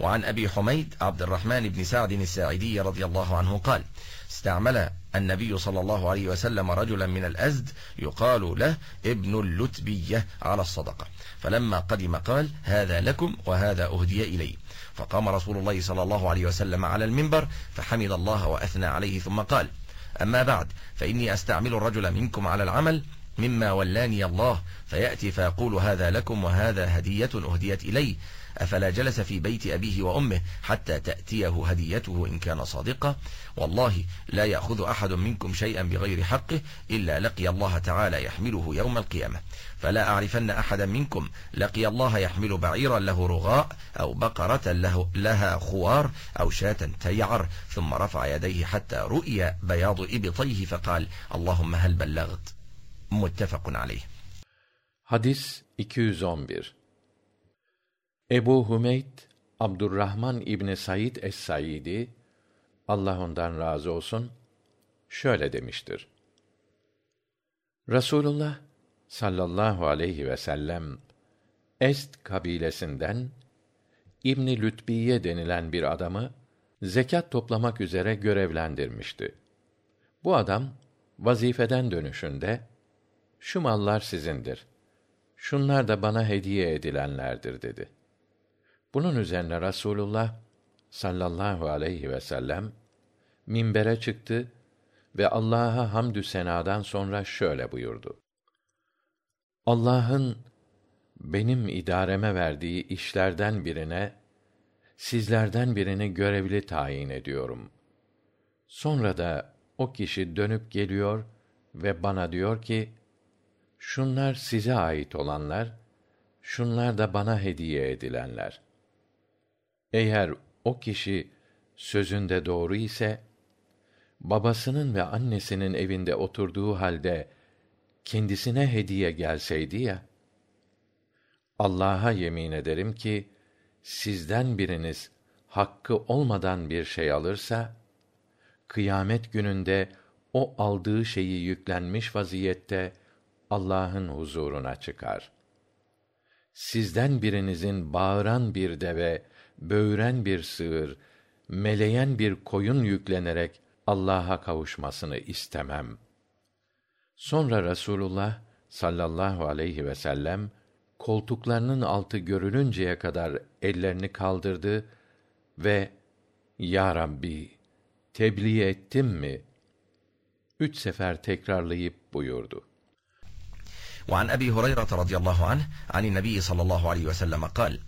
وعن أبي حميد عبد الرحمن بن سعد الساعدي رضي الله عنه قال استعمل النبي صلى الله عليه وسلم رجلا من الأزد يقال له ابن اللتبية على الصدقة فلما قدم قال هذا لكم وهذا أهدي إلي فقام رسول الله صلى الله عليه وسلم على المنبر فحمد الله وأثنى عليه ثم قال أما بعد فإني أستعمل الرجل منكم على العمل مما ولاني الله فيأتي فيقول هذا لكم وهذا هدية أهديت إلي أفلا جلس في بيت أبيه وأمه حتى تأتيه هديته إن كان صادقا والله لا يأخذ أحد منكم شيئا بغير حقه إلا لقي الله تعالى يحمله يوم القيامة فلا أعرفن أحدا منكم لقي الله يحمل بعيرا له رغاء أو بقرة له لها خوار أو شاة تيعر ثم رفع يديه حتى رؤي بياض إبطيه فقال اللهم هل بلغت muttefakun aleyh hadis 211 ebu humeyd abdurrahman ibni said es-saidi allah ondan razı olsun şöyle demiştir. Rasulullah sallallahu aleyhi vsellem est kabilesinden i̇bni lütbiye denilen bir adamı zekat toplamak üzere görevlendirmişti. Bu adam vazifeden dönüşünde şu mallar sizindir. Şunlar da bana hediye edilenlerdir dedi. Bunun üzerine Rasulullah sallallahu aleyhi ve sellem minbere çıktı ve Allah'a hamdü senadan sonra şöyle buyurdu. Allah'ın benim idareme verdiği işlerden birine sizlerden birini görevli tayin ediyorum. Sonra da o kişi dönüp geliyor ve bana diyor ki şunlar size ait olanlar şunlar da bana hediye edilenler. Eğer o kişi sözünde doğru ise babasının ve annesinin evinde oturduğu halde kendisine hediye gelseydi ya allah'a yemin ederim ki sizden biriniz hakkı olmadan bir şey alırsa kıyamet gününde o aldığı şeyi yüklenmiş vaziyette allah'ın huzuruna çıkar. Sizden birinizin bağıran bir deve böğüren bir sığır meleyen bir koyun yüklenerek allah'a kavuşmasını istemem. Sonra rasulullah sallallahu aleyhi vsellem koltuklarının altı görülünceye kadar ellerini kaldırdı ve ya rabbi tebliğ ettim mi? üç sefer tekrarlayıp buyurdu وعن أبي هريرة رضي الله عنه عن النبي صلى الله عليه وسلم قال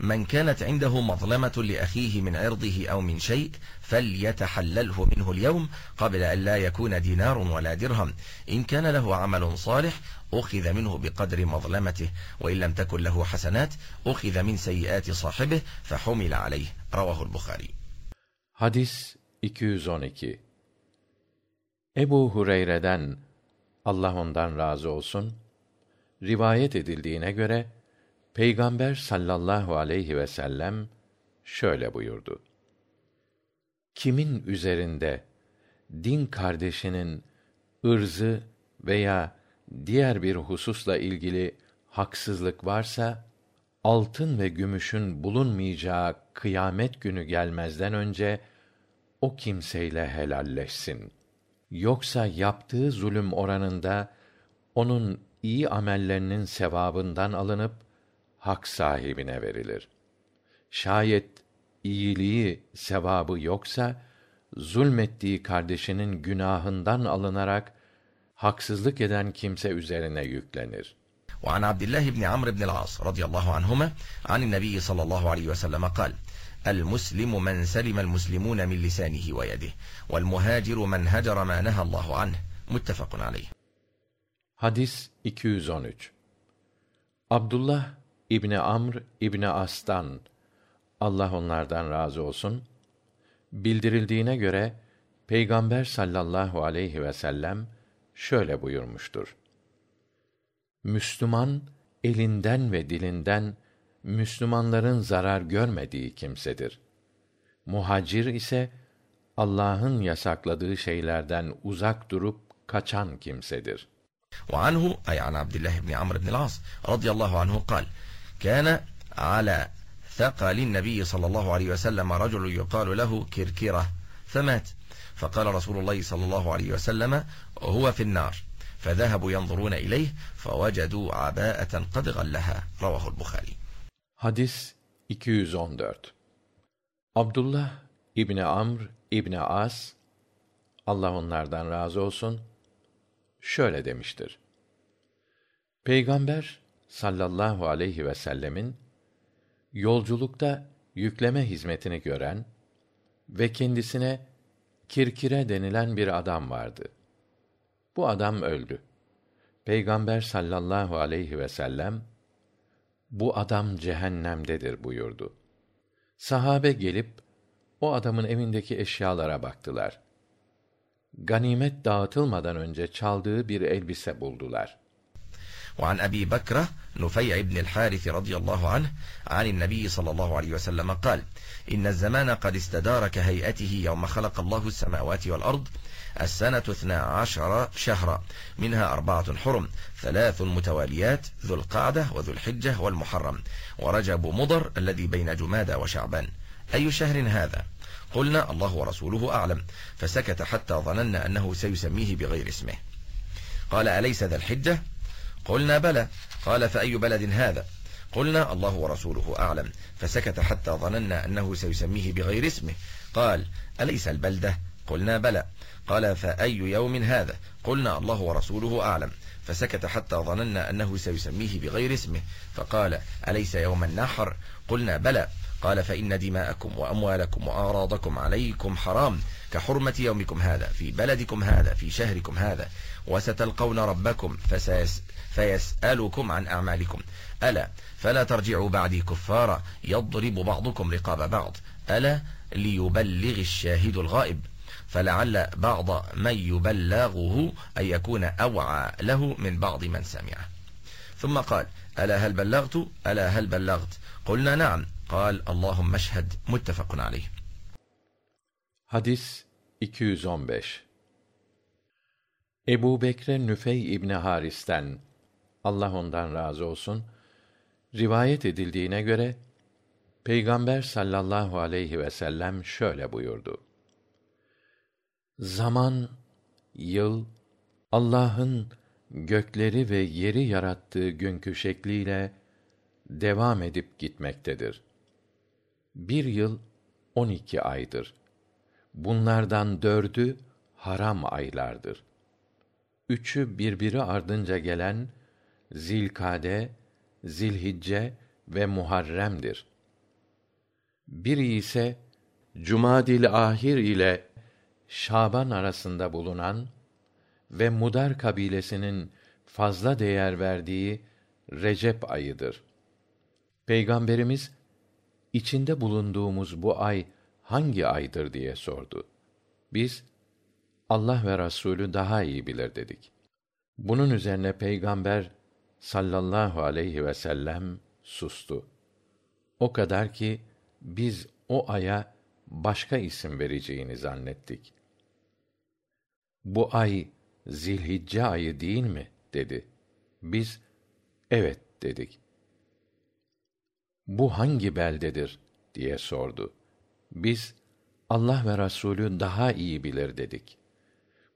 من كانت عنده مظلمة لأخيه من عرضه أو من شيء فليتحلله منه اليوم قبل أن لا يكون دينار ولا درهم إن كان له عمل صالح أخذ منه بقدر مظلمته وإن لم تكن له حسنات أخذ من سيئات صاحبه فحمل عليه رواه البخاري Hadis 212 Ebu Hureyre'den Allah ondan razı olsun rivayet edildiğine göre Peygamber sallallahu aleyhi ve sellem şöyle buyurdu. Kimin üzerinde din kardeşinin ırzı veya diğer bir hususla ilgili haksızlık varsa altın ve gümüşün bulunmayacağı kıyamet günü gelmezden önce o kimseyle helalleşsin. Yoksa yaptığı zulüm oranında onun iyi amellerinin sevabından alınıp hak sahibine verilir. Şayet iyiliği, sevabı yoksa zulmettiği kardeşinin günahından alınarak haksızlık eden kimse üzerine yüklenir. وعن عبد الله بن عمرو بن العاص رضي الله عنهما عن النبي صلى الله عليه وسلم قال المسلم من سلم المسلمون من لسانه ويده والمهاجر من هجر ما نهى الله عنه متفق عليه Hadis 213 Abdullah İbni Amr İbni As'tan Allah onlardan razı olsun bildirildiğine göre Peygamber sallallahu aleyhi ve sellem şöyle buyurmuştur. Müslüman elinden ve dilinden Müslümanların zarar görmediği kimsedir. Muhacir ise Allah'ın yasakladığı şeylerden uzak durup kaçan kimsedir. وعنه أي عن عبد الله بن عمرو بن العاص رضي الله عنه قال كان على ثقى للنبي صلى الله عليه وسلم رجل يقال له كركرة فمات فقال رسول الله صلى الله عليه وسلم هو في النار فذهبوا ينظرون إليه فوجدوا عباءة قد غلها رواه البخاري Hadis 214 Abdullah İbni Amr İbni As Allah onlardan razı olsun şöyle demiştir. Peygamber sallallahu aleyhi ve sellemin yolculukta yükleme hizmetini gören ve kendisine kirkire denilen bir adam vardı. Bu adam öldü. Peygamber sallallahu aleyhi ve sellem bu adam cehennemdedir buyurdu. Sahabe gelip o adamın evindeki eşyalara baktılar Ganimet dağıtılmadan önce çaldığı bir elbise buldular. وعن أبي بكرة نفيع بن الحارث رضي الله عنه عن النبي صلى الله عليه وسلم قال إن الزمان قد استدار كهيئته يوم خلق الله السماوات والأرض السنة اثنا عشر شهرا منها أربعة حرم ثلاث متواليات ذو القعدة وذو الحجة والمحرم ورجب مضر الذي بين جمادى وشعبان أي شهر هذا قلنا الله ورسوله أعلم فسكت حتى ظننا أنه سيسميه بغير اسمه قال أليس ذا الحجة قلنا بلى قال فأي بلد هذا قلنا الله ورسوله أعلم فسكت حتى ظننا أنه سيسميه بغير اسمه قال أليس البلدة قلنا بلى قال فأي يوم هذا قلنا الله ورسوله أعلم فسكت حتى ظننا أنه سيسميه بغير اسمه فقال أليس يوم النحر قلنا بلى قال فإن دماءكم وأموالكم وأعراضكم عليكم حرام كحرمة يومكم هذا في بلدكم هذا في شهركم هذا وستلقون ربكم فسيس فيسألكم عن أعمالكم ألا فلا ترجعوا بعدي كفارا يضرب بعضكم رقاب بعض ألا ليبلغ الشاهد الغائب فلعل بعض من يبلغه أن يكون أوعى له من بعض من سمعه ثم قال ألا هل بلغت ألا هل بلغت قلنا نعم قال اللهم اشهد متفق عليه Hadis 215 Ebu Bekre Nüfey İbni Haris'ten Allah ondan razı olsun rivayet edildiğine göre Peygamber sallallahu aleyhi ve sellem şöyle buyurdu. Zaman, yıl, Allah'ın gökleri ve yeri yarattığı günkü şekliyle devam edip gitmektedir. Bir yıl on iki aydır. Bunlardan dördü haram aylardır. Üçü birbiri ardınca gelen Zilkade, Zilhicce ve Muharrem'dir. Biri ise Cumadil Ahir ile Şaban arasında bulunan ve Mudar kabilesinin fazla değer verdiği Recep ayıdır. Peygamberimiz içinde bulunduğumuz bu ay hangi aydır diye sordu. Biz Allah ve Rasulü daha iyi bilir dedik. Bunun üzerine peygamber sallallahu aleyhi ve sellem sustu. O kadar ki biz o aya başka isim vereceğini zannettik. Bu ay Zilhicce ayı değil mi? dedi. Biz evet dedik. Bu hangi beldedir diye sordu. Biz Allah ve Rasulü daha iyi bilir dedik.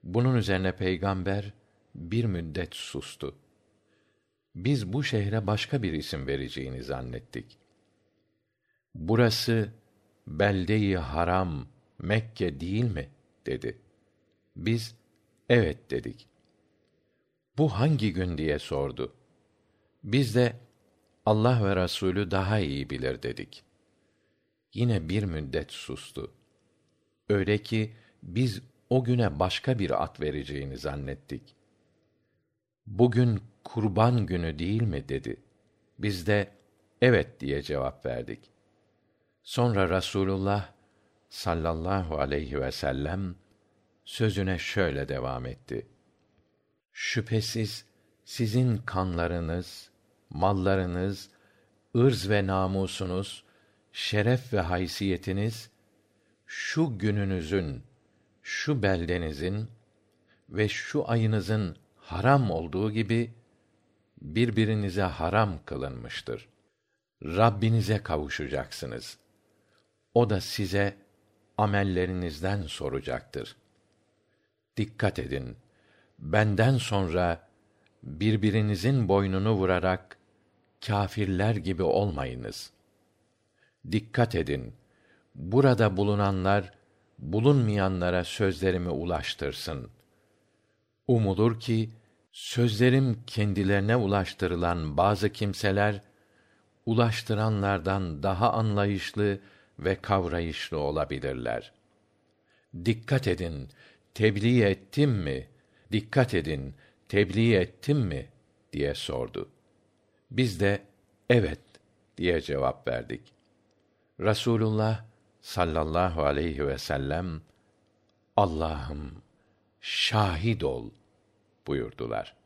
Bunun üzerine peygamber bir müddet sustu. Biz bu şehre başka bir isim vereceğini zannettik. Burası belde-i haram Mekke değil mi? dedi. Biz evet dedik. Bu hangi gün diye sordu. Biz de Allah ve Rasulü daha iyi bilir dedik. Yine bir müddet sustu. Öyle ki biz o güne başka bir at vereceğini zannettik. Bugün kurban günü değil mi dedi. Biz de evet diye cevap verdik. Sonra Rasulullah sallallahu aleyhi ve sellem sözüne şöyle devam etti. Şüphesiz sizin kanlarınız, mallarınız, ırz ve namusunuz, şeref ve haysiyetiniz şu gününüzün, şu beldenizin ve şu ayınızın haram olduğu gibi birbirinize haram kılınmıştır. Rabbinize kavuşacaksınız. O da size amellerinizden soracaktır. Dikkat edin. Benden sonra birbirinizin boynunu vurarak kâfirler gibi olmayınız. Dikkat edin. Burada bulunanlar bulunmayanlara sözlerimi ulaştırsın. Umulur ki sözlerim kendilerine ulaştırılan bazı kimseler ulaştıranlardan daha anlayışlı ve kavrayışlı olabilirler. Dikkat edin, tebliğ ettim mi? Dikkat edin, tebliğ ettim mi? diye sordu. Biz de evet diye cevap verdik. Rasulullah sallallahu aleyhi ve sellem Allah'ım şahit ol buyurdular.